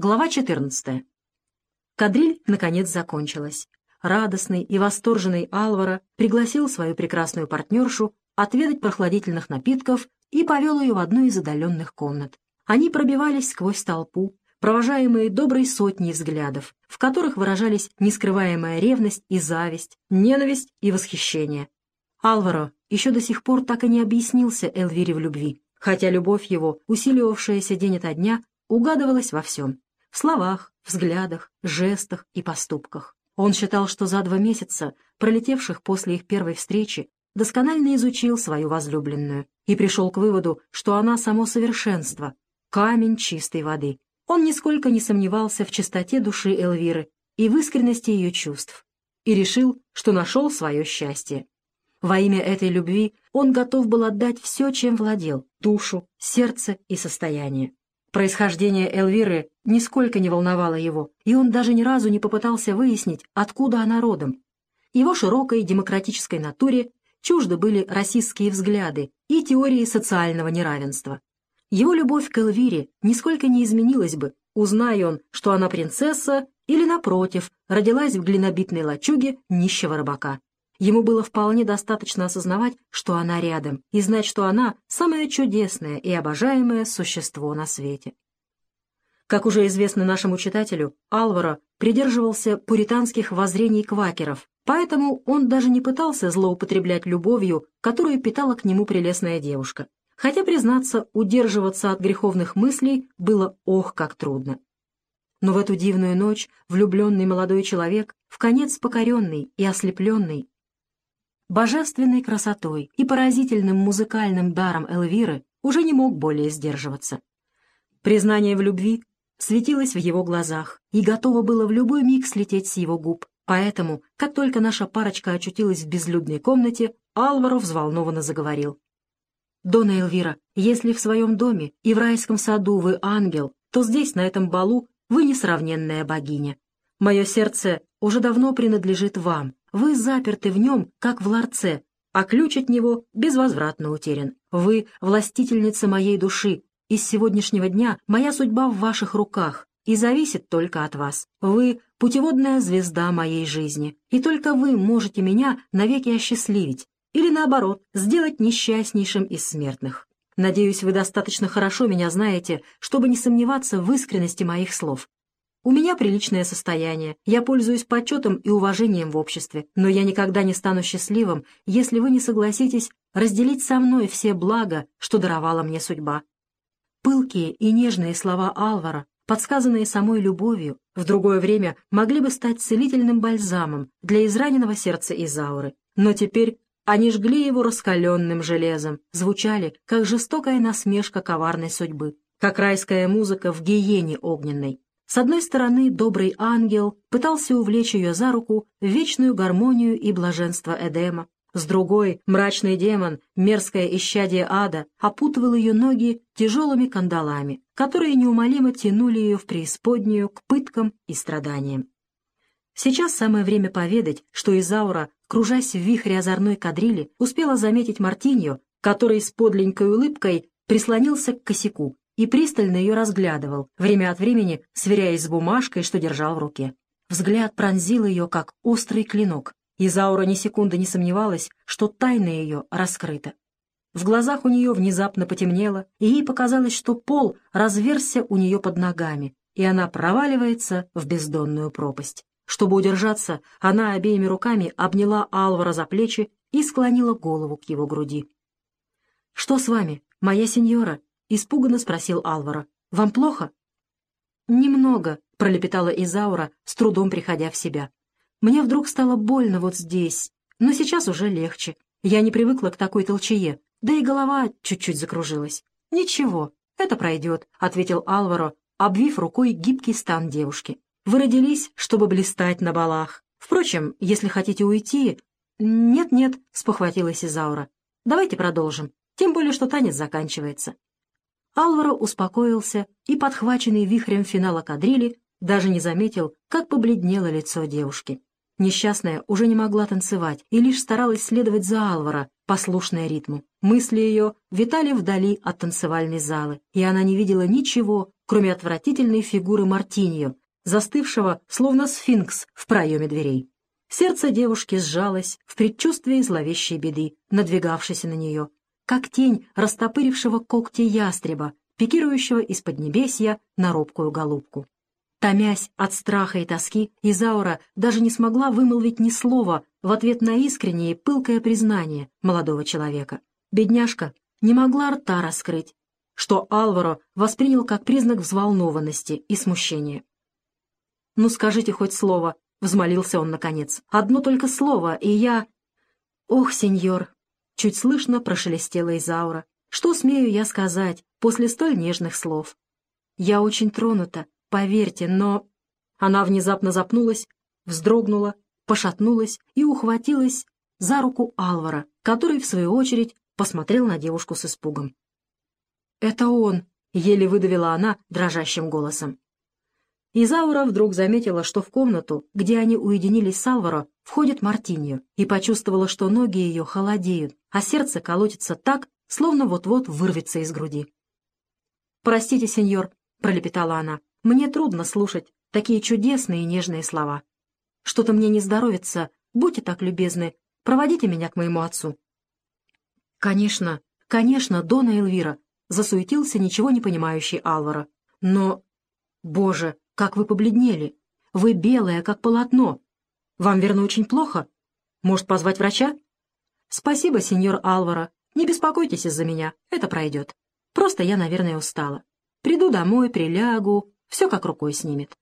Глава 14. Кадриль, наконец, закончилась. Радостный и восторженный Алвара пригласил свою прекрасную партнершу отведать прохладительных напитков и повел ее в одну из отдаленных комнат. Они пробивались сквозь толпу, провожаемые доброй сотней взглядов, в которых выражались нескрываемая ревность и зависть, ненависть и восхищение. Алваро еще до сих пор так и не объяснился Эльвире в любви, хотя любовь его, усиливавшаяся день ото дня, угадывалась во всем в словах, взглядах, жестах и поступках. Он считал, что за два месяца, пролетевших после их первой встречи, досконально изучил свою возлюбленную и пришел к выводу, что она само совершенство, камень чистой воды. Он нисколько не сомневался в чистоте души Элвиры и в искренности ее чувств, и решил, что нашел свое счастье. Во имя этой любви он готов был отдать все, чем владел — душу, сердце и состояние. Происхождение Эльвиры нисколько не волновало его, и он даже ни разу не попытался выяснить, откуда она родом. Его широкой демократической натуре чужды были расистские взгляды и теории социального неравенства. Его любовь к Эльвире нисколько не изменилась бы, узная он, что она принцесса или, напротив, родилась в глинобитной лачуге нищего рыбака. Ему было вполне достаточно осознавать, что она рядом, и знать, что она — самое чудесное и обожаемое существо на свете. Как уже известно нашему читателю, Алваро придерживался пуританских воззрений квакеров, поэтому он даже не пытался злоупотреблять любовью, которую питала к нему прелестная девушка. Хотя, признаться, удерживаться от греховных мыслей было ох, как трудно. Но в эту дивную ночь влюбленный молодой человек, в конец покоренный и ослепленный, божественной красотой и поразительным музыкальным даром Элвиры уже не мог более сдерживаться. Признание в любви светилось в его глазах и готово было в любой миг слететь с его губ. Поэтому, как только наша парочка очутилась в безлюдной комнате, Алваро взволнованно заговорил. «Дона Эльвира, если в своем доме и в райском саду вы ангел, то здесь, на этом балу, вы несравненная богиня. Мое сердце уже давно принадлежит вам, вы заперты в нем, как в ларце, а ключ от него безвозвратно утерян. Вы — властительница моей души, и с сегодняшнего дня моя судьба в ваших руках и зависит только от вас. Вы — путеводная звезда моей жизни, и только вы можете меня навеки осчастливить или, наоборот, сделать несчастнейшим из смертных. Надеюсь, вы достаточно хорошо меня знаете, чтобы не сомневаться в искренности моих слов. У меня приличное состояние, я пользуюсь почетом и уважением в обществе, но я никогда не стану счастливым, если вы не согласитесь разделить со мной все блага, что даровала мне судьба. Пылкие и нежные слова Алвара, подсказанные самой любовью, в другое время могли бы стать целительным бальзамом для израненного сердца Изауры, но теперь они жгли его раскаленным железом, звучали, как жестокая насмешка коварной судьбы, как райская музыка в гиене огненной. С одной стороны, добрый ангел пытался увлечь ее за руку в вечную гармонию и блаженство Эдема. С другой, мрачный демон, мерзкое исчадие ада, опутывал ее ноги тяжелыми кандалами, которые неумолимо тянули ее в преисподнюю к пыткам и страданиям. Сейчас самое время поведать, что Изаура, кружась в вихре озорной кадрили, успела заметить Мартинью, который с подленькой улыбкой прислонился к косяку и пристально ее разглядывал, время от времени сверяясь с бумажкой, что держал в руке. Взгляд пронзил ее, как острый клинок, и Заура ни секунды не сомневалась, что тайна ее раскрыта. В глазах у нее внезапно потемнело, и ей показалось, что пол разверзся у нее под ногами, и она проваливается в бездонную пропасть. Чтобы удержаться, она обеими руками обняла Алвара за плечи и склонила голову к его груди. «Что с вами, моя сеньора?» — испуганно спросил Алвара. «Вам плохо?» «Немного», — пролепетала Изаура, с трудом приходя в себя. «Мне вдруг стало больно вот здесь, но сейчас уже легче. Я не привыкла к такой толчее, да и голова чуть-чуть закружилась. Ничего, это пройдет», — ответил Алваро, обвив рукой гибкий стан девушки. «Вы родились, чтобы блистать на балах. Впрочем, если хотите уйти...» «Нет-нет», — спохватилась Изаура. «Давайте продолжим, тем более, что танец заканчивается». Алваро успокоился и, подхваченный вихрем финала кадрили, даже не заметил, как побледнело лицо девушки. Несчастная уже не могла танцевать и лишь старалась следовать за Алвара, послушная ритму. Мысли ее витали вдали от танцевальной залы, и она не видела ничего, кроме отвратительной фигуры Мартиньо, застывшего, словно сфинкс в проеме дверей. Сердце девушки сжалось в предчувствии зловещей беды, надвигавшейся на нее, как тень растопырившего когти ястреба, пикирующего из поднебесья на робкую голубку. Томясь от страха и тоски, Изаура даже не смогла вымолвить ни слова в ответ на искреннее пылкое признание молодого человека. Бедняжка не могла рта раскрыть, что Алваро воспринял как признак взволнованности и смущения. «Ну скажите хоть слово», — взмолился он наконец. «Одно только слово, и я...» «Ох, сеньор!» — чуть слышно прошелестела Изаура. «Что смею я сказать после столь нежных слов? Я очень тронута, поверьте, но...» Она внезапно запнулась, вздрогнула, пошатнулась и ухватилась за руку Алвара, который, в свою очередь, посмотрел на девушку с испугом. «Это он!» — еле выдавила она дрожащим голосом. Изаура вдруг заметила, что в комнату, где они уединились с Алваро, входит Мартиньо, и почувствовала, что ноги ее холодеют, а сердце колотится так, словно вот-вот вырвется из груди. «Простите, сеньор», — пролепетала она, — «мне трудно слушать такие чудесные и нежные слова. Что-то мне не здоровится, будьте так любезны, проводите меня к моему отцу». «Конечно, конечно, Дона Эльвира», — засуетился ничего не понимающий Алвара. «Но... Боже, как вы побледнели! Вы белая, как полотно! Вам, верно, очень плохо? Может, позвать врача?» «Спасибо, сеньор Алвара. Не беспокойтесь из-за меня. Это пройдет. Просто я, наверное, устала. Приду домой, прилягу. Все как рукой снимет».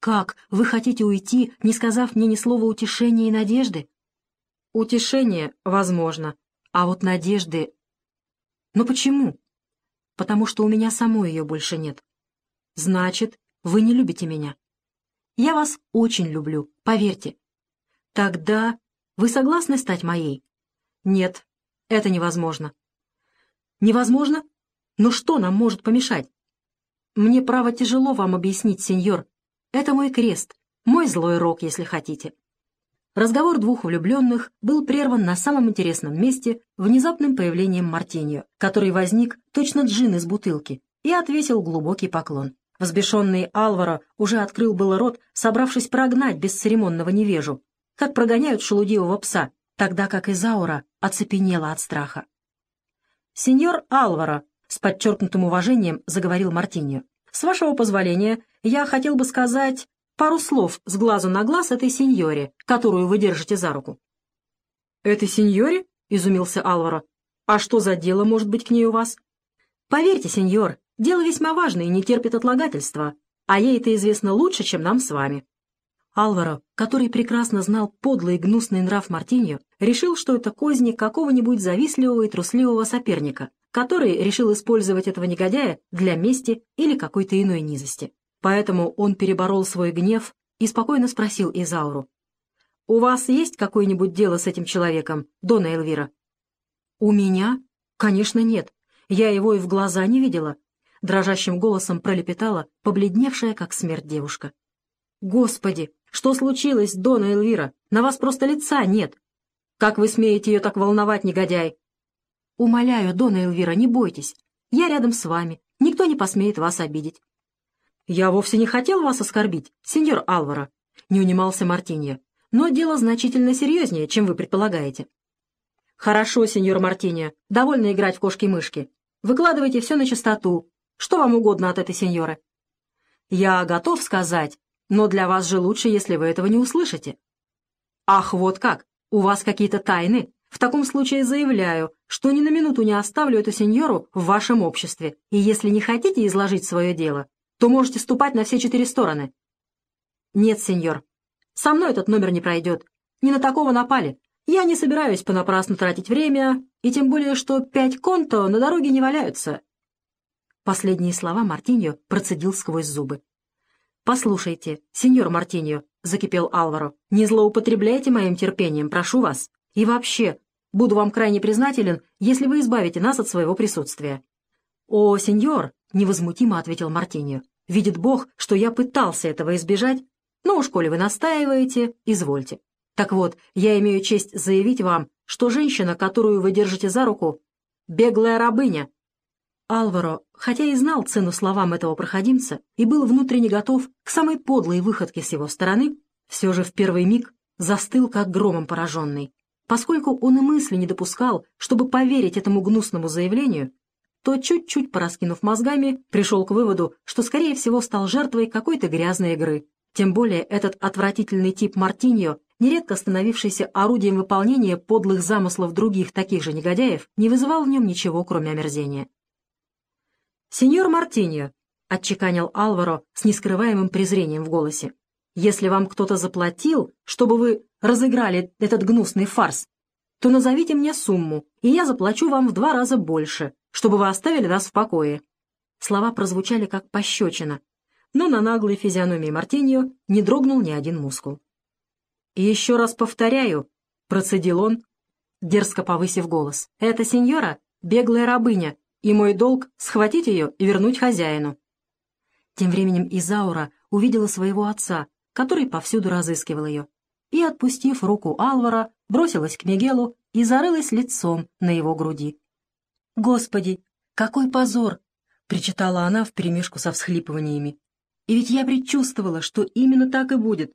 «Как? Вы хотите уйти, не сказав мне ни слова утешения и надежды?» «Утешение, возможно. А вот надежды...» «Но почему?» «Потому что у меня самой ее больше нет». «Значит, вы не любите меня. Я вас очень люблю, поверьте. Тогда вы согласны стать моей? Нет, это невозможно. Невозможно? Но что нам может помешать? Мне, право, тяжело вам объяснить, сеньор. Это мой крест, мой злой рок, если хотите. Разговор двух влюбленных был прерван на самом интересном месте внезапным появлением Мартиньо, который возник точно джин из бутылки, и отвесил глубокий поклон. Взбешенный Алваро уже открыл было рот, собравшись прогнать бесцеремонного невежу, как прогоняют шелудивого пса, тогда как Изаура оцепенела от страха. «Сеньор Алваро», — с подчеркнутым уважением заговорил Мартиньо, «с вашего позволения я хотел бы сказать пару слов с глазу на глаз этой сеньоре, которую вы держите за руку». «Этой сеньоре?» — изумился Алваро. «А что за дело может быть к ней у вас?» «Поверьте, сеньор, Дело весьма важное и не терпит отлагательства, а ей это известно лучше, чем нам с вами». Алваро, который прекрасно знал подлый и гнусный нрав Мартиньо, решил, что это козни какого-нибудь завистливого и трусливого соперника, который решил использовать этого негодяя для мести или какой-то иной низости. Поэтому он переборол свой гнев и спокойно спросил Изауру. «У вас есть какое-нибудь дело с этим человеком, Дона Эльвира?» «У меня? Конечно, нет. Я его и в глаза не видела дрожащим голосом пролепетала побледневшая, как смерть девушка. «Господи, что случилось, Дона Эльвира? На вас просто лица нет! Как вы смеете ее так волновать, негодяй?» «Умоляю, Дона Эльвира, не бойтесь. Я рядом с вами. Никто не посмеет вас обидеть». «Я вовсе не хотел вас оскорбить, сеньор Алвара», — не унимался Мартинья. «Но дело значительно серьезнее, чем вы предполагаете». «Хорошо, сеньор Мартинья, довольно играть в кошки-мышки. Выкладывайте все на чистоту, что вам угодно от этой сеньоры?» «Я готов сказать, но для вас же лучше, если вы этого не услышите». «Ах, вот как! У вас какие-то тайны? В таком случае заявляю, что ни на минуту не оставлю эту сеньору в вашем обществе, и если не хотите изложить свое дело, то можете ступать на все четыре стороны». «Нет, сеньор, со мной этот номер не пройдет. Не на такого напали. Я не собираюсь понапрасну тратить время, и тем более, что пять конто на дороге не валяются, Последние слова Мартиньо процедил сквозь зубы. «Послушайте, сеньор Мартиньо», — закипел Алваро, — «не злоупотребляйте моим терпением, прошу вас. И вообще, буду вам крайне признателен, если вы избавите нас от своего присутствия». «О, сеньор», — невозмутимо ответил Мартиньо, — «видит Бог, что я пытался этого избежать. Ну уж, коли вы настаиваете, извольте. Так вот, я имею честь заявить вам, что женщина, которую вы держите за руку, беглая рабыня, Алваро, хотя и знал цену словам этого проходимца и был внутренне готов к самой подлой выходке с его стороны, все же в первый миг застыл как громом пораженный. Поскольку он и мысли не допускал, чтобы поверить этому гнусному заявлению, то, чуть-чуть пораскинув мозгами, пришел к выводу, что, скорее всего, стал жертвой какой-то грязной игры. Тем более этот отвратительный тип Мартиньо, нередко становившийся орудием выполнения подлых замыслов других таких же негодяев, не вызывал в нем ничего, кроме омерзения. «Сеньор Мартиньо», — отчеканил Алваро с нескрываемым презрением в голосе, «если вам кто-то заплатил, чтобы вы разыграли этот гнусный фарс, то назовите мне сумму, и я заплачу вам в два раза больше, чтобы вы оставили нас в покое». Слова прозвучали как пощечина, но на наглой физиономии Мартиньо не дрогнул ни один мускул. «И еще раз повторяю», — процедил он, дерзко повысив голос, — «эта сеньора — беглая рабыня, и мой долг — схватить ее и вернуть хозяину». Тем временем Изаура увидела своего отца, который повсюду разыскивал ее, и, отпустив руку Алвара, бросилась к Мигелу и зарылась лицом на его груди. «Господи, какой позор!» — причитала она вперемешку со всхлипываниями. «И ведь я предчувствовала, что именно так и будет.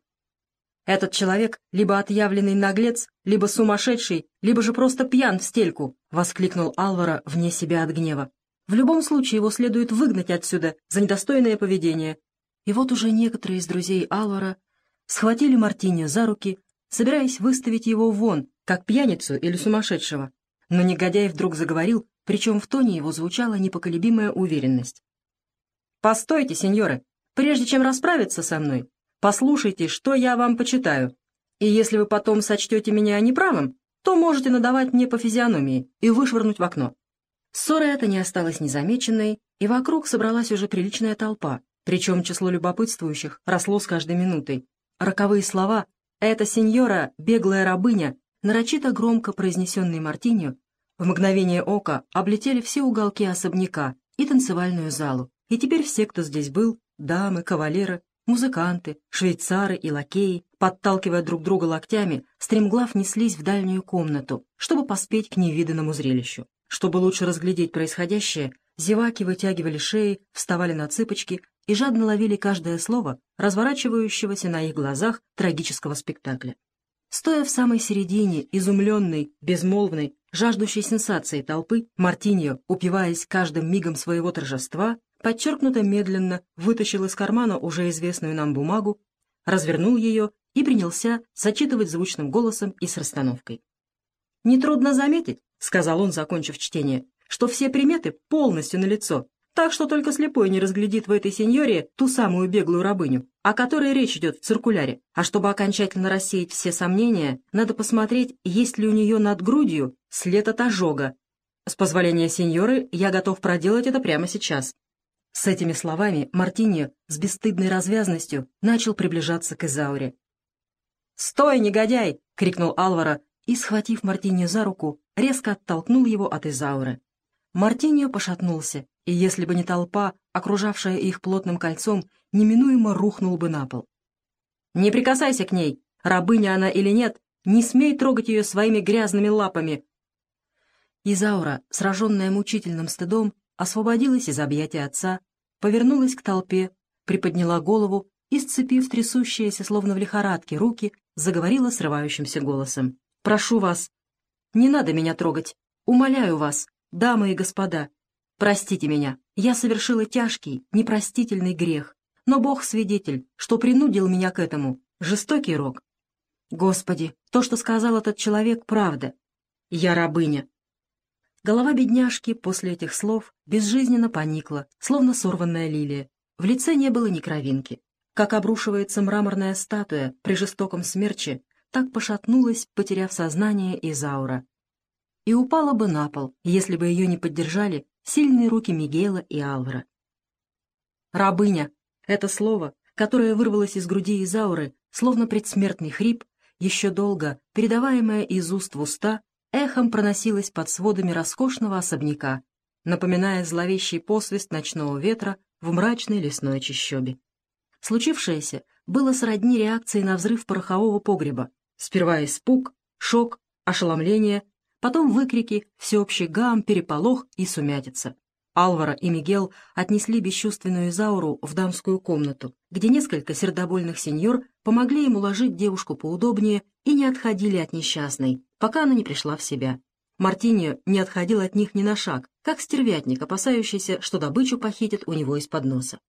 Этот человек либо отъявленный наглец, либо сумасшедший, либо же просто пьян в стельку», — воскликнул Алвара вне себя от гнева. «В любом случае его следует выгнать отсюда за недостойное поведение». И вот уже некоторые из друзей Алвара схватили Мартини за руки, собираясь выставить его вон, как пьяницу или сумасшедшего. Но негодяй вдруг заговорил, причем в тоне его звучала непоколебимая уверенность. «Постойте, сеньоры, прежде чем расправиться со мной, Послушайте, что я вам почитаю. И если вы потом сочтете меня неправым, то можете надавать мне по физиономии и вышвырнуть в окно». Ссора эта не осталась незамеченной, и вокруг собралась уже приличная толпа, причем число любопытствующих росло с каждой минутой. Роковые слова «эта сеньора, беглая рабыня», нарочито громко произнесенные Мартинью, в мгновение ока облетели все уголки особняка и танцевальную залу, и теперь все, кто здесь был, дамы, кавалеры, Музыканты, швейцары и лакеи, подталкивая друг друга локтями, стремглав неслись в дальнюю комнату, чтобы поспеть к невиданному зрелищу. Чтобы лучше разглядеть происходящее, зеваки вытягивали шеи, вставали на цыпочки и жадно ловили каждое слово разворачивающегося на их глазах трагического спектакля. Стоя в самой середине, изумленной, безмолвной, жаждущей сенсации толпы, Мартиньо, упиваясь каждым мигом своего торжества, подчеркнуто медленно вытащил из кармана уже известную нам бумагу, развернул ее и принялся зачитывать звучным голосом и с расстановкой. «Нетрудно заметить», — сказал он, закончив чтение, «что все приметы полностью налицо, так что только слепой не разглядит в этой сеньоре ту самую беглую рабыню, о которой речь идет в циркуляре. А чтобы окончательно рассеять все сомнения, надо посмотреть, есть ли у нее над грудью след от ожога. С позволения сеньоры я готов проделать это прямо сейчас». С этими словами Мартини с бесстыдной развязностью начал приближаться к Изауре. «Стой, негодяй!» — крикнул Алвара и, схватив Мартини за руку, резко оттолкнул его от Изауры. Мартиньо пошатнулся, и если бы не толпа, окружавшая их плотным кольцом, неминуемо рухнул бы на пол. «Не прикасайся к ней, рабыня она или нет, не смей трогать ее своими грязными лапами!» Изаура, сраженная мучительным стыдом, освободилась из объятия отца, повернулась к толпе, приподняла голову и, сцепив трясущиеся, словно в лихорадке, руки, заговорила срывающимся голосом. «Прошу вас, не надо меня трогать. Умоляю вас, дамы и господа, простите меня. Я совершила тяжкий, непростительный грех, но Бог свидетель, что принудил меня к этому. Жестокий рок. Господи, то, что сказал этот человек, правда. Я рабыня, Голова бедняжки после этих слов безжизненно поникла, словно сорванная лилия. В лице не было ни кровинки. Как обрушивается мраморная статуя при жестоком смерче, так пошатнулась, потеряв сознание Изаура. И упала бы на пол, если бы ее не поддержали сильные руки Мигела и Алвара. «Рабыня» — это слово, которое вырвалось из груди Изауры, словно предсмертный хрип, еще долго, передаваемое из уст в уста, эхом проносилась под сводами роскошного особняка, напоминая зловещий посвист ночного ветра в мрачной лесной чащобе. Случившееся было сродни реакции на взрыв порохового погреба. Сперва испуг, шок, ошеломление, потом выкрики, всеобщий гам, переполох и сумятица. Алвара и Мигел отнесли бесчувственную Изауру в дамскую комнату, где несколько сердобольных сеньор помогли ему уложить девушку поудобнее и не отходили от несчастной, пока она не пришла в себя. Мартиньо не отходил от них ни на шаг, как стервятник, опасающийся, что добычу похитят у него из-под носа.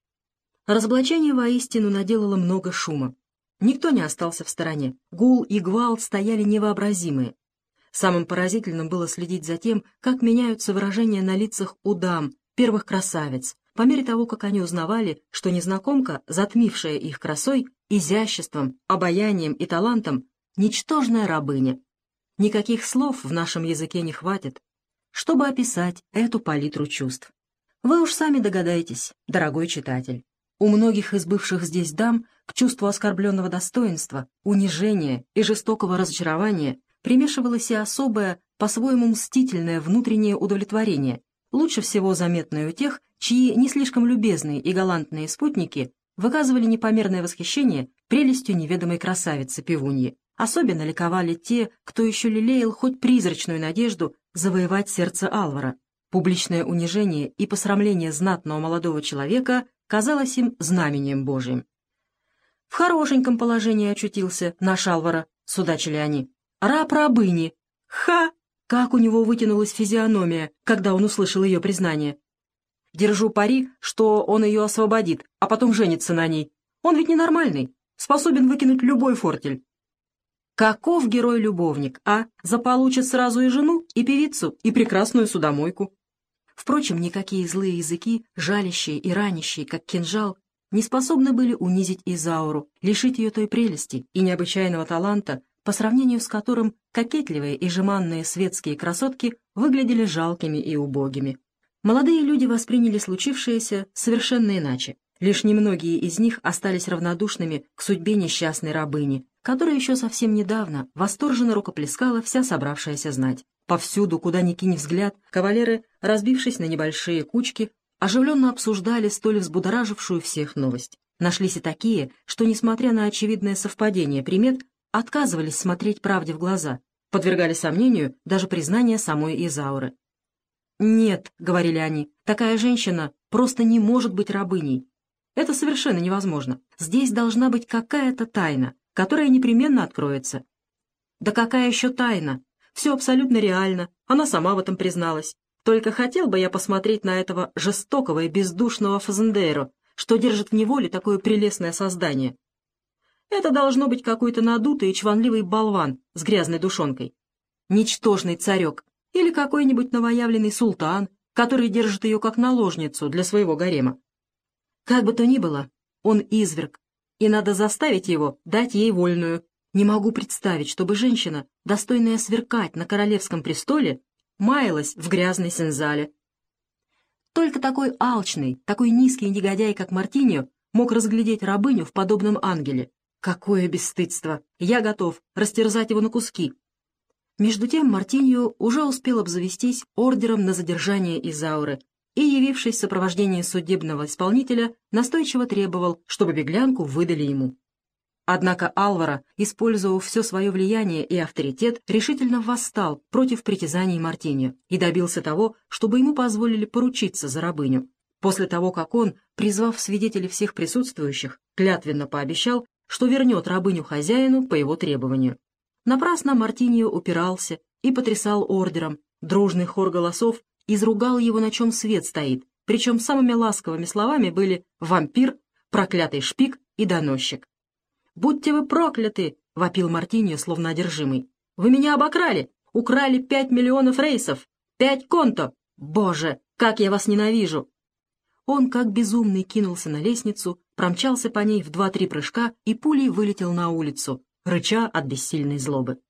Разоблачение воистину наделало много шума. Никто не остался в стороне. Гул и гвалт стояли невообразимые. Самым поразительным было следить за тем, как меняются выражения на лицах у дам, первых красавиц, по мере того, как они узнавали, что незнакомка, затмившая их красой, изяществом, обаянием и талантом, ничтожная рабыня. Никаких слов в нашем языке не хватит, чтобы описать эту палитру чувств. Вы уж сами догадаетесь, дорогой читатель. У многих из бывших здесь дам к чувству оскорбленного достоинства, унижения и жестокого разочарования примешивалось и особое, по-своему мстительное внутреннее удовлетворение, лучше всего заметное у тех, чьи не слишком любезные и галантные спутники выказывали непомерное восхищение прелестью неведомой красавицы-пивуньи. Особенно ликовали те, кто еще лелеял хоть призрачную надежду завоевать сердце Алвара. Публичное унижение и посрамление знатного молодого человека казалось им знамением Божьим. «В хорошеньком положении очутился наш Алвара», — судачили они. Раб рабыни. Ха! Как у него вытянулась физиономия, когда он услышал ее признание. Держу пари, что он ее освободит, а потом женится на ней. Он ведь ненормальный, способен выкинуть любой фортель. Каков герой-любовник, а? Заполучит сразу и жену, и певицу, и прекрасную судомойку. Впрочем, никакие злые языки, жалящие и ранящие, как кинжал, не способны были унизить Изауру, лишить ее той прелести и необычайного таланта, по сравнению с которым кокетливые и жеманные светские красотки выглядели жалкими и убогими. Молодые люди восприняли случившееся совершенно иначе. Лишь немногие из них остались равнодушными к судьбе несчастной рабыни, которая еще совсем недавно восторженно рукоплескала вся собравшаяся знать. Повсюду, куда ни кинь взгляд, кавалеры, разбившись на небольшие кучки, оживленно обсуждали столь взбудоражившую всех новость. Нашлись и такие, что, несмотря на очевидное совпадение примет, отказывались смотреть правде в глаза, подвергали сомнению даже признание самой Изауры. «Нет», — говорили они, — «такая женщина просто не может быть рабыней. Это совершенно невозможно. Здесь должна быть какая-то тайна, которая непременно откроется». «Да какая еще тайна? Все абсолютно реально, она сама в этом призналась. Только хотел бы я посмотреть на этого жестокого и бездушного Фазендейро, что держит в неволе такое прелестное создание. Это должно быть какой-то надутый и чванливый болван с грязной душонкой. Ничтожный царек или какой-нибудь новоявленный султан, который держит ее как наложницу для своего гарема. Как бы то ни было, он изверг, и надо заставить его дать ей вольную. Не могу представить, чтобы женщина, достойная сверкать на королевском престоле, маялась в грязной сензале. Только такой алчный, такой низкий негодяй, как Мартиньо, мог разглядеть рабыню в подобном ангеле. Какое бесстыдство! Я готов растерзать его на куски. Между тем Мартинью уже успел обзавестись ордером на задержание Изауры и, явившись в сопровождении судебного исполнителя, настойчиво требовал, чтобы беглянку выдали ему. Однако Алвара, использовав все свое влияние и авторитет, решительно восстал против притязаний Мартиньо и добился того, чтобы ему позволили поручиться за рабыню. После того, как он, призвав свидетелей всех присутствующих, клятвенно пообещал, что вернет рабыню хозяину по его требованию. Напрасно Мартиньо упирался и потрясал ордером. Дружный хор голосов изругал его, на чем свет стоит, причем самыми ласковыми словами были «вампир», «проклятый шпик» и «доносчик». «Будьте вы прокляты!» — вопил Мартиньо, словно одержимый. «Вы меня обокрали! Украли пять миллионов рейсов! Пять конто! Боже, как я вас ненавижу!» Он, как безумный, кинулся на лестницу, промчался по ней в два-три прыжка и пулей вылетел на улицу, рыча от бессильной злобы.